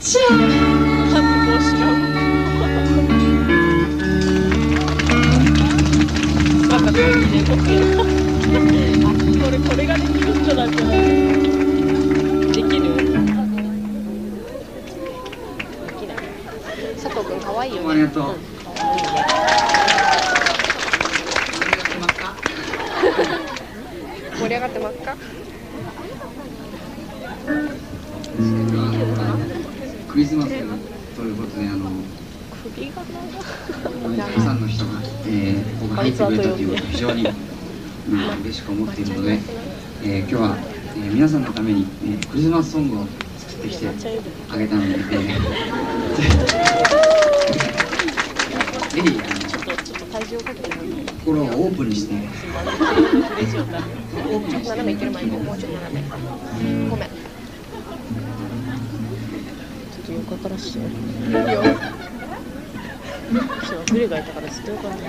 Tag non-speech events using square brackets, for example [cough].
ちゃーなんでこうしようなんか雰囲気で動けるあこれこれができる人なんじゃないできるできない佐藤君可愛いよねありがとう。うん可愛いね盛り上がってますか？クリスマスということであの首がたくさんの人が、えー、ここが入ってくれたということを非常に、うん、嬉しく思っているので、えー今日は、えー皆さんのために、えークリスマスソングを作ってきてあげたので、えー [laughs] ぜひ心をオープンにしてフレーズを歌うちょっと斜めいける前にもうちょっと斜め。ごめんかっと横からしていいよ。今日はグレがいたからずっとよかった